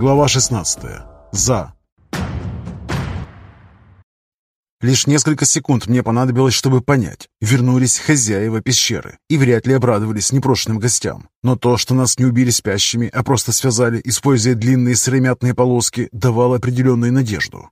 Глава 16. За. Лишь несколько секунд мне понадобилось, чтобы понять. Вернулись хозяева пещеры и вряд ли обрадовались непрошенным гостям. Но то, что нас не убили спящими, а просто связали, используя длинные сыромятные полоски, давало определенную надежду.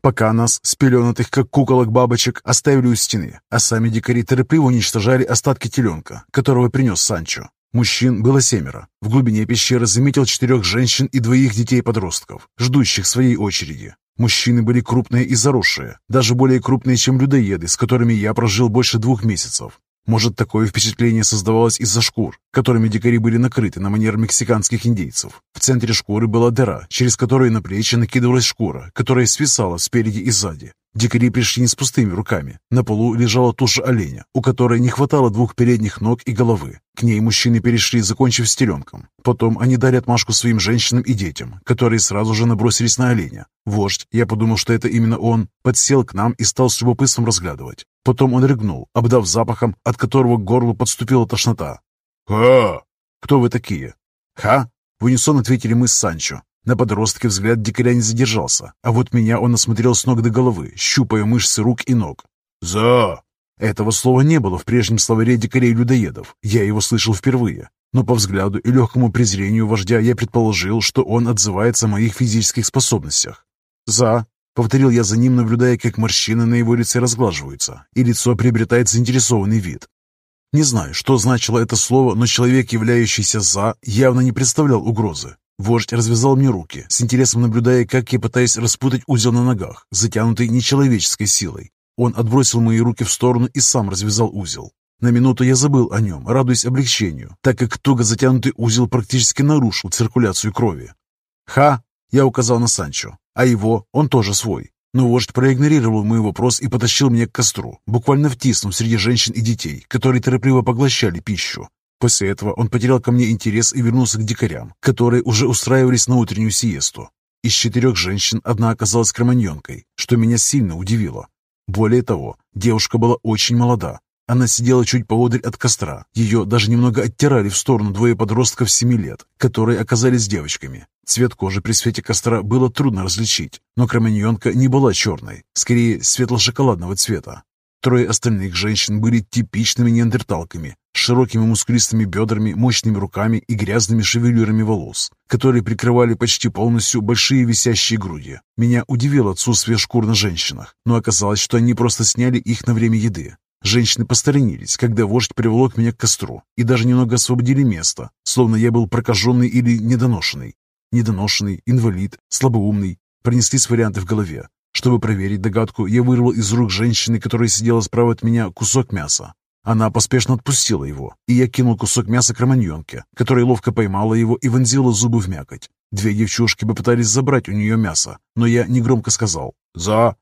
Пока нас, спеленутых как куколок бабочек, оставили у стены, а сами дикари торопливо уничтожали остатки теленка, которого принес Санчо. Мужчин было семеро. В глубине пещеры заметил четырех женщин и двоих детей-подростков, ждущих своей очереди. Мужчины были крупные и заросшие, даже более крупные, чем людоеды, с которыми я прожил больше двух месяцев. Может, такое впечатление создавалось из-за шкур, которыми дикари были накрыты на манер мексиканских индейцев. В центре шкуры была дыра, через которую на плечи накидывалась шкура, которая свисала спереди и сзади. Дикари пришли не с пустыми руками. На полу лежала туша оленя, у которой не хватало двух передних ног и головы. К ней мужчины перешли, закончив с теленком. Потом они дали отмашку своим женщинам и детям, которые сразу же набросились на оленя. Вождь, я подумал, что это именно он, подсел к нам и стал с любопытством разглядывать. Потом он рыгнул, обдав запахом, от которого к горлу подступила тошнота. «Ха!» «Кто вы такие?» «Ха?» В унисон ответили мы с Санчо. На подростке взгляд дикаря не задержался, а вот меня он осмотрел с ног до головы, щупая мышцы рук и ног. «За!» Этого слова не было в прежнем словаре дикарей-людоедов, я его слышал впервые. Но по взгляду и легкому презрению вождя я предположил, что он отзывается о моих физических способностях. «За!» — повторил я за ним, наблюдая, как морщины на его лице разглаживаются, и лицо приобретает заинтересованный вид. Не знаю, что значило это слово, но человек, являющийся «за», явно не представлял угрозы. Вождь развязал мне руки, с интересом наблюдая, как я пытаюсь распутать узел на ногах, затянутый нечеловеческой силой. Он отбросил мои руки в сторону и сам развязал узел. На минуту я забыл о нем, радуясь облегчению, так как туго затянутый узел практически нарушил циркуляцию крови. «Ха!» — я указал на Санчо, а его он тоже свой. Но вождь проигнорировал мой вопрос и потащил меня к костру, буквально втиснув среди женщин и детей, которые торопливо поглощали пищу. После этого он потерял ко мне интерес и вернулся к дикарям, которые уже устраивались на утреннюю сиесту. Из четырех женщин одна оказалась кроманьонкой, что меня сильно удивило. Более того, девушка была очень молода. Она сидела чуть поодаль от костра. Ее даже немного оттирали в сторону двое подростков семи лет, которые оказались девочками. Цвет кожи при свете костра было трудно различить, но кроманьонка не была черной, скорее светло-шоколадного цвета. Трое остальных женщин были типичными неандерталками, с широкими мускулистыми бедрами, мощными руками и грязными шевелюрами волос, которые прикрывали почти полностью большие висящие груди. Меня удивило отсутствие шкур на женщинах, но оказалось, что они просто сняли их на время еды. Женщины посторонились, когда вождь приволок меня к костру, и даже немного освободили место, словно я был прокаженный или недоношенный. Недоношенный, инвалид, слабоумный. Пронеслись варианты в голове. Чтобы проверить догадку, я вырвал из рук женщины, которая сидела справа от меня, кусок мяса. Она поспешно отпустила его, и я кинул кусок мяса к романьонке, которая ловко поймала его и вонзила зубы в мякоть. Две девчушки попытались забрать у нее мясо, но я негромко сказал «За».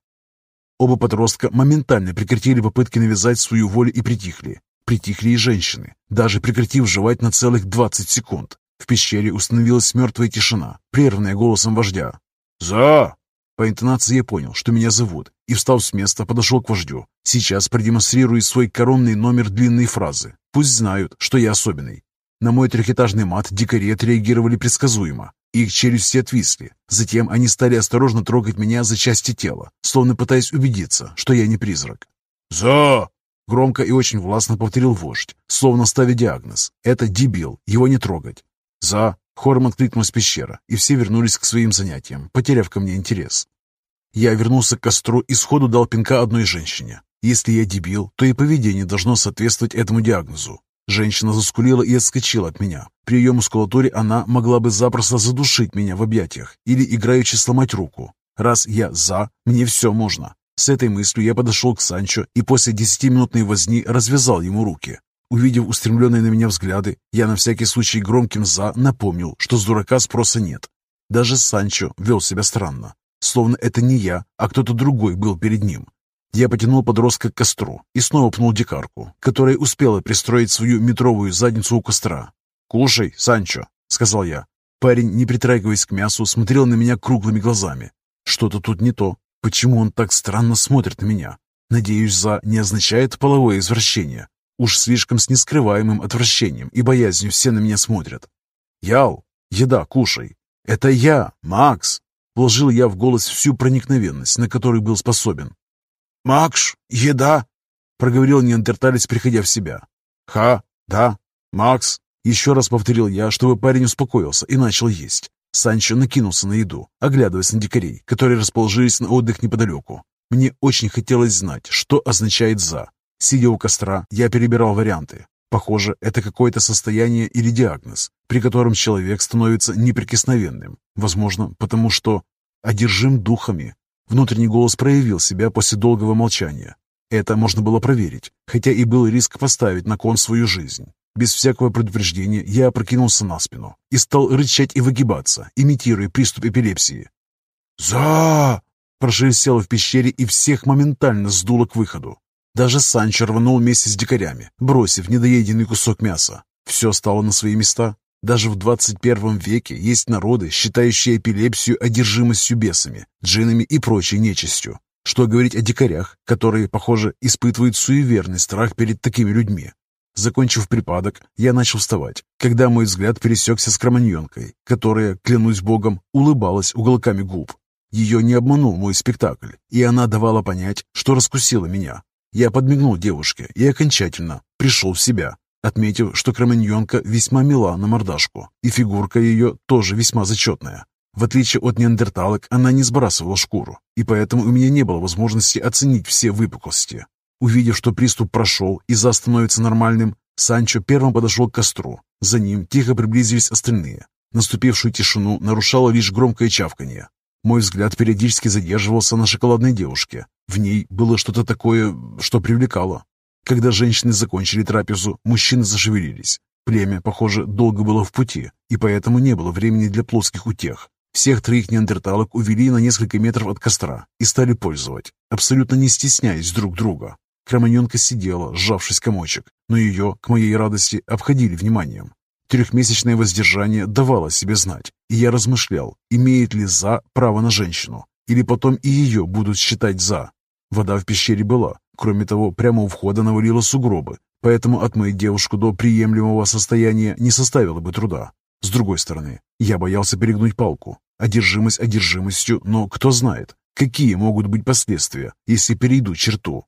Оба подростка моментально прекратили попытки навязать свою волю и притихли. Притихли и женщины, даже прекратив жевать на целых 20 секунд. В пещере установилась мертвая тишина, прерванная голосом вождя. «За!» По интонации я понял, что меня зовут, и, встав с места, подошел к вождю. Сейчас продемонстрирую свой коронный номер длинной фразы. Пусть знают, что я особенный. На мой трехэтажный мат дикари отреагировали предсказуемо. Их челюсти отвисли. Затем они стали осторожно трогать меня за части тела, словно пытаясь убедиться, что я не призрак. «За!» — громко и очень властно повторил вождь, словно ставя диагноз. «Это дебил, его не трогать». «За!» Хором откликнулась пещера, и все вернулись к своим занятиям, потеряв ко мне интерес. Я вернулся к костру и сходу дал пинка одной женщине. Если я дебил, то и поведение должно соответствовать этому диагнозу. Женщина заскулила и отскочила от меня. При ее мускулатуре она могла бы запросто задушить меня в объятиях или играючи сломать руку. Раз я «за», мне все можно. С этой мыслью я подошел к Санчо и после десятиминутной возни развязал ему руки. Увидев устремленные на меня взгляды, я на всякий случай громким «за» напомнил, что с дурака спроса нет. Даже Санчо вел себя странно, словно это не я, а кто-то другой был перед ним. Я потянул подростка к костру и снова пнул дикарку, которая успела пристроить свою метровую задницу у костра. «Кушай, Санчо», — сказал я. Парень, не притрагиваясь к мясу, смотрел на меня круглыми глазами. Что-то тут не то. Почему он так странно смотрит на меня? Надеюсь, «за» не означает половое извращение. Уж слишком с нескрываемым отвращением и боязнью все на меня смотрят. «Ял, еда, кушай!» «Это я, Макс!» Вложил я в голос всю проникновенность, на которую был способен. «Макс, еда!» Проговорил неандерталец, приходя в себя. «Ха, да, Макс!» Еще раз повторил я, чтобы парень успокоился и начал есть. Санчо накинулся на еду, оглядываясь на дикарей, которые расположились на отдых неподалеку. Мне очень хотелось знать, что означает «за». Сидя у костра, я перебирал варианты. Похоже, это какое-то состояние или диагноз, при котором человек становится неприкосновенным. Возможно, потому что одержим духами. Внутренний голос проявил себя после долгого молчания. Это можно было проверить, хотя и был риск поставить на кон свою жизнь. Без всякого предупреждения я опрокинулся на спину и стал рычать и выгибаться, имитируя приступ эпилепсии. «За!» прошелестело в пещере и всех моментально сдуло к выходу. Даже Санчо рванул вместе с дикарями, бросив недоеденный кусок мяса. Все стало на свои места. Даже в 21 веке есть народы, считающие эпилепсию одержимостью бесами, джинами и прочей нечистью. Что говорить о дикарях, которые, похоже, испытывают суеверный страх перед такими людьми. Закончив припадок, я начал вставать, когда мой взгляд пересекся с кроманьонкой, которая, клянусь богом, улыбалась уголками губ. Ее не обманул мой спектакль, и она давала понять, что раскусила меня. Я подмигнул девушке и окончательно пришел в себя, отметив, что кроманьонка весьма мила на мордашку, и фигурка ее тоже весьма зачетная. В отличие от неандерталок, она не сбрасывала шкуру, и поэтому у меня не было возможности оценить все выпуклости. Увидев, что приступ прошел и за становится нормальным, Санчо первым подошел к костру. За ним тихо приблизились остальные. Наступившую тишину нарушало лишь громкое чавканье. Мой взгляд периодически задерживался на шоколадной девушке. В ней было что-то такое, что привлекало. Когда женщины закончили трапезу, мужчины зашевелились. Племя, похоже, долго было в пути, и поэтому не было времени для плоских утех. Всех троих неандерталок увели на несколько метров от костра и стали пользовать, абсолютно не стесняясь друг друга. Кроманенка сидела, сжавшись комочек, но ее, к моей радости, обходили вниманием. Трехмесячное воздержание давало себе знать, и я размышлял, имеет ли «за» право на женщину, или потом и ее будут считать «за». Вода в пещере была, кроме того, прямо у входа навалило сугробы, поэтому отмыть девушку до приемлемого состояния не составило бы труда. С другой стороны, я боялся перегнуть палку. Одержимость одержимостью, но кто знает, какие могут быть последствия, если перейду черту.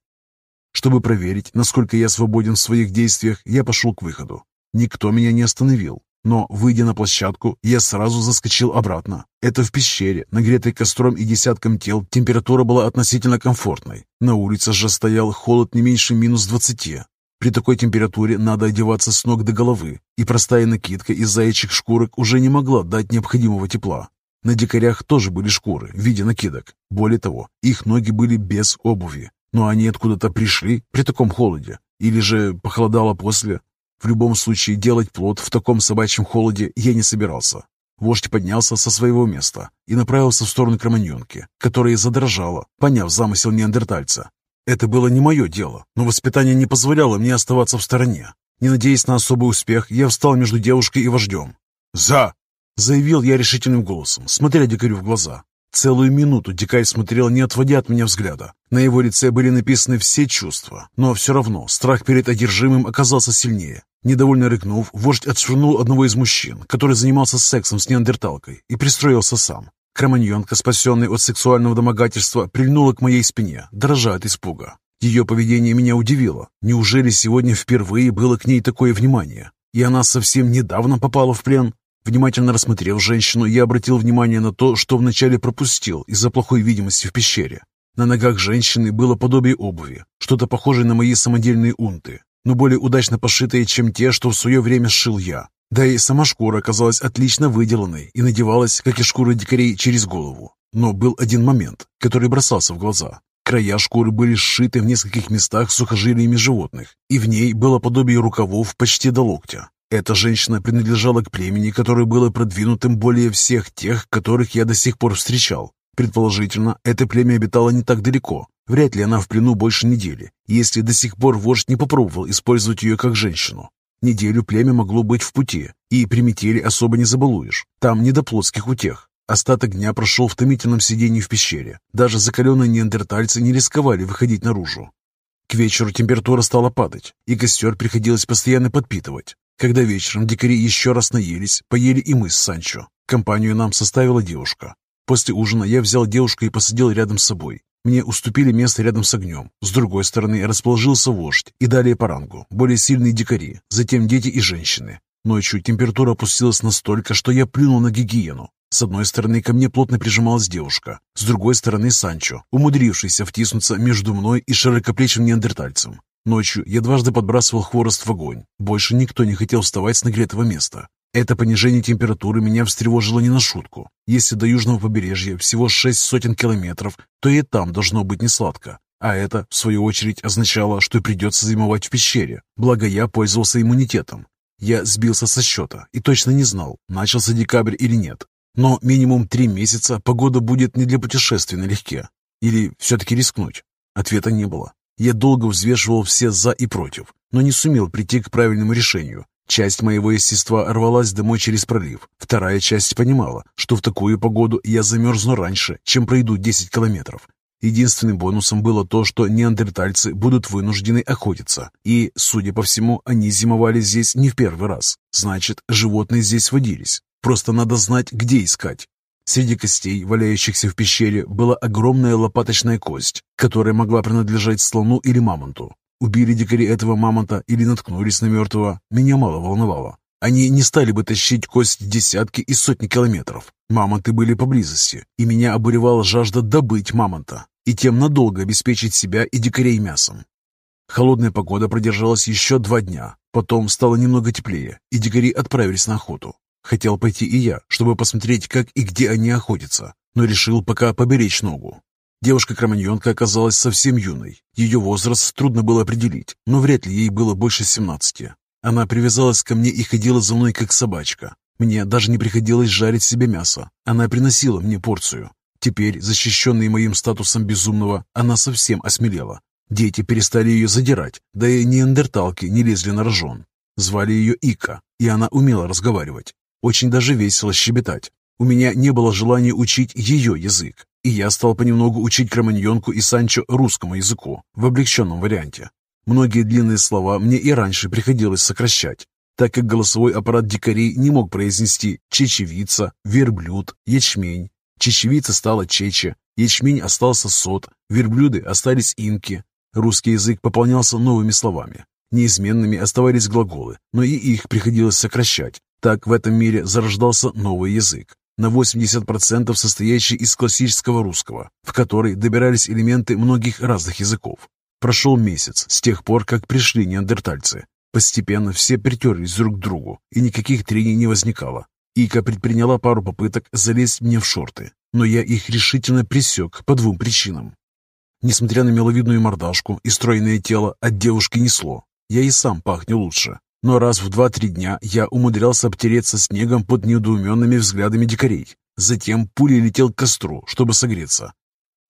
Чтобы проверить, насколько я свободен в своих действиях, я пошел к выходу. Никто меня не остановил, но, выйдя на площадку, я сразу заскочил обратно. Это в пещере, нагретой костром и десятком тел, температура была относительно комфортной. На улице же стоял холод не меньше минус двадцати. При такой температуре надо одеваться с ног до головы, и простая накидка из заячьих шкурок уже не могла дать необходимого тепла. На дикарях тоже были шкуры в виде накидок. Более того, их ноги были без обуви. Но они откуда-то пришли при таком холоде. Или же похолодало после. В любом случае, делать плод в таком собачьем холоде я не собирался. Вождь поднялся со своего места и направился в сторону кроманьонки, которая задрожала, поняв замысел неандертальца. Это было не мое дело, но воспитание не позволяло мне оставаться в стороне. Не надеясь на особый успех, я встал между девушкой и вождем. «За!» — заявил я решительным голосом, смотря дикарю в глаза. Целую минуту дикарь смотрел, не отводя от меня взгляда. На его лице были написаны все чувства, но все равно страх перед одержимым оказался сильнее. Недовольно рыкнув, вождь отшвырнул одного из мужчин, который занимался сексом с неандерталкой, и пристроился сам. Кроманьонка, спасенная от сексуального домогательства, прильнула к моей спине, дрожа от испуга. Ее поведение меня удивило. Неужели сегодня впервые было к ней такое внимание? И она совсем недавно попала в плен? Внимательно рассмотрев женщину, я обратил внимание на то, что вначале пропустил из-за плохой видимости в пещере. На ногах женщины было подобие обуви, что-то похожее на мои самодельные унты, но более удачно пошитые, чем те, что в свое время сшил я. Да и сама шкура оказалась отлично выделанной и надевалась, как и шкура дикарей, через голову. Но был один момент, который бросался в глаза. Края шкуры были сшиты в нескольких местах сухожилиями животных, и в ней было подобие рукавов почти до локтя. Эта женщина принадлежала к племени, которое было продвинутым более всех тех, которых я до сих пор встречал. Предположительно, это племя обитало не так далеко, Вряд ли она в плену больше недели, если до сих пор вождь не попробовал использовать ее как женщину. Неделю племя могло быть в пути, и при метели особо не забалуешь. Там не до плотских утех. Остаток дня прошел в томительном сидении в пещере. Даже закаленные неандертальцы не рисковали выходить наружу. К вечеру температура стала падать, и костер приходилось постоянно подпитывать. Когда вечером дикари еще раз наелись, поели и мы с Санчо. Компанию нам составила девушка. После ужина я взял девушку и посадил рядом с собой. Мне уступили место рядом с огнем. С другой стороны расположился вождь и далее по рангу, более сильные дикари, затем дети и женщины. Ночью температура опустилась настолько, что я плюнул на гигиену. С одной стороны ко мне плотно прижималась девушка, с другой стороны Санчо, умудрившийся втиснуться между мной и широкоплечим неандертальцем. Ночью я дважды подбрасывал хворост в огонь. Больше никто не хотел вставать с нагретого места. Это понижение температуры меня встревожило не на шутку. Если до южного побережья всего шесть сотен километров, то и там должно быть несладко. А это, в свою очередь, означало, что придется зимовать в пещере, благо я пользовался иммунитетом. Я сбился со счета и точно не знал, начался декабрь или нет. Но минимум три месяца погода будет не для путешествий налегке. Или все-таки рискнуть? Ответа не было. Я долго взвешивал все «за» и «против», но не сумел прийти к правильному решению. Часть моего естества рвалась домой через пролив. Вторая часть понимала, что в такую погоду я замерзну раньше, чем пройду 10 километров. Единственным бонусом было то, что неандертальцы будут вынуждены охотиться. И, судя по всему, они зимовали здесь не в первый раз. Значит, животные здесь водились. Просто надо знать, где искать. Среди костей, валяющихся в пещере, была огромная лопаточная кость, которая могла принадлежать слону или мамонту. Убили дикари этого мамонта или наткнулись на мертвого, меня мало волновало. Они не стали бы тащить кость десятки и сотни километров. Мамонты были поблизости, и меня обуревала жажда добыть мамонта и тем надолго обеспечить себя и дикарей мясом. Холодная погода продержалась еще два дня, потом стало немного теплее, и дикари отправились на охоту. Хотел пойти и я, чтобы посмотреть, как и где они охотятся, но решил пока поберечь ногу. Девушка-кроманьонка оказалась совсем юной. Ее возраст трудно было определить, но вряд ли ей было больше 17. Она привязалась ко мне и ходила за мной, как собачка. Мне даже не приходилось жарить себе мясо. Она приносила мне порцию. Теперь, защищенной моим статусом безумного, она совсем осмелела. Дети перестали ее задирать, да и неандерталки не лезли на рожон. Звали ее Ика, и она умела разговаривать. Очень даже весело щебетать. У меня не было желания учить ее язык, и я стал понемногу учить Кроманьонку и Санчо русскому языку в облегченном варианте. Многие длинные слова мне и раньше приходилось сокращать, так как голосовой аппарат дикарей не мог произнести чечевица, верблюд, ячмень. Чечевица стала чече, ячмень остался сот, верблюды остались инки. Русский язык пополнялся новыми словами. Неизменными оставались глаголы, но и их приходилось сокращать. Так в этом мире зарождался новый язык, на 80% состоящий из классического русского, в который добирались элементы многих разных языков. Прошел месяц с тех пор, как пришли неандертальцы. Постепенно все притерлись друг к другу, и никаких трений не возникало. Ика предприняла пару попыток залезть мне в шорты, но я их решительно пресек по двум причинам. Несмотря на миловидную мордашку и стройное тело, от девушки несло. Я и сам пахню лучше, но раз в два-три дня я умудрялся обтереться снегом под недоуменными взглядами дикарей. Затем пулей летел к костру, чтобы согреться.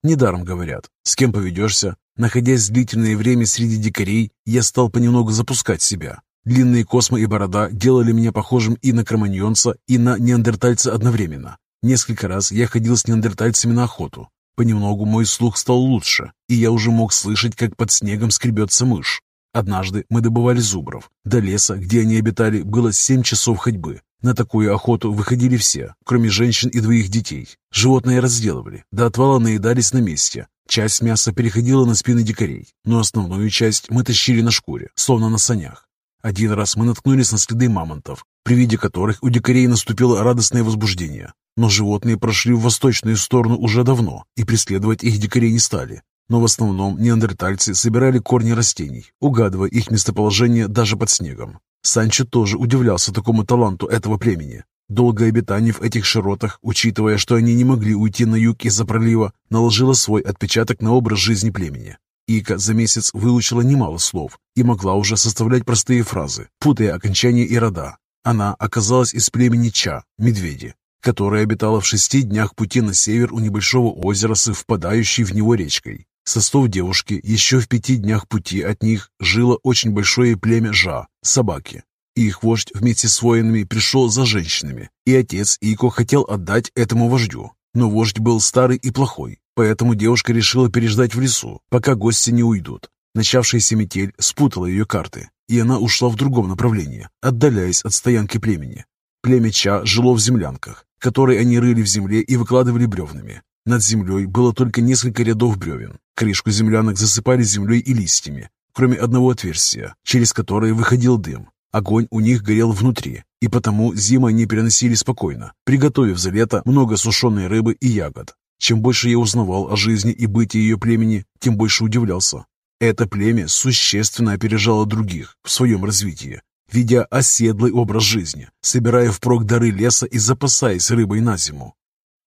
Недаром говорят, с кем поведешься. Находясь длительное время среди дикарей, я стал понемногу запускать себя. Длинные космы и борода делали меня похожим и на кроманьонца, и на неандертальца одновременно. Несколько раз я ходил с неандертальцами на охоту. Понемногу мой слух стал лучше, и я уже мог слышать, как под снегом скребется мышь. Однажды мы добывали зубров. До леса, где они обитали, было семь часов ходьбы. На такую охоту выходили все, кроме женщин и двоих детей. Животные разделывали, до отвала наедались на месте. Часть мяса переходила на спины дикарей, но основную часть мы тащили на шкуре, словно на санях. Один раз мы наткнулись на следы мамонтов, при виде которых у дикарей наступило радостное возбуждение. Но животные прошли в восточную сторону уже давно, и преследовать их дикарей не стали. Но в основном неандертальцы собирали корни растений, угадывая их местоположение даже под снегом. Санчо тоже удивлялся такому таланту этого племени. Долгое обитание в этих широтах, учитывая, что они не могли уйти на юг из-за пролива, наложило свой отпечаток на образ жизни племени. Ика за месяц выучила немало слов и могла уже составлять простые фразы, путая окончания и рода. Она оказалась из племени Ча, медведи, которое обитало в шести днях пути на север у небольшого озера с впадающей в него речкой. Со слов девушки, еще в пяти днях пути от них жило очень большое племя Жа, собаки. Их вождь вместе с воинами пришел за женщинами, и отец Ико хотел отдать этому вождю. Но вождь был старый и плохой, поэтому девушка решила переждать в лесу, пока гости не уйдут. Начавшаяся метель спутала ее карты, и она ушла в другом направлении, отдаляясь от стоянки племени. Племя Ча жило в землянках. который они рыли в земле и выкладывали бревнами. Над землей было только несколько рядов бревен. Крышку землянок засыпали землей и листьями, кроме одного отверстия, через которое выходил дым. Огонь у них горел внутри, и потому зимы они переносили спокойно, приготовив за лето много сушеной рыбы и ягод. Чем больше я узнавал о жизни и бытии ее племени, тем больше удивлялся. Это племя существенно опережало других в своем развитии, ведя оседлый образ жизни, собирая впрок дары леса и запасаясь рыбой на зиму.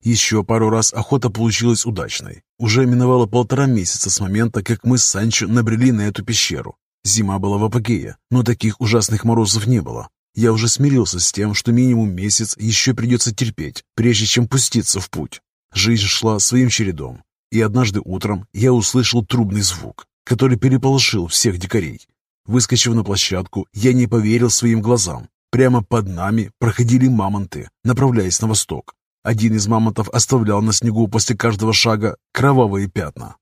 Еще пару раз охота получилась удачной. Уже миновало полтора месяца с момента, как мы с Санчо набрели на эту пещеру, Зима была в апогее, но таких ужасных морозов не было. Я уже смирился с тем, что минимум месяц еще придется терпеть, прежде чем пуститься в путь. Жизнь шла своим чередом, и однажды утром я услышал трубный звук, который переполошил всех дикарей. Выскочив на площадку, я не поверил своим глазам. Прямо под нами проходили мамонты, направляясь на восток. Один из мамонтов оставлял на снегу после каждого шага кровавые пятна.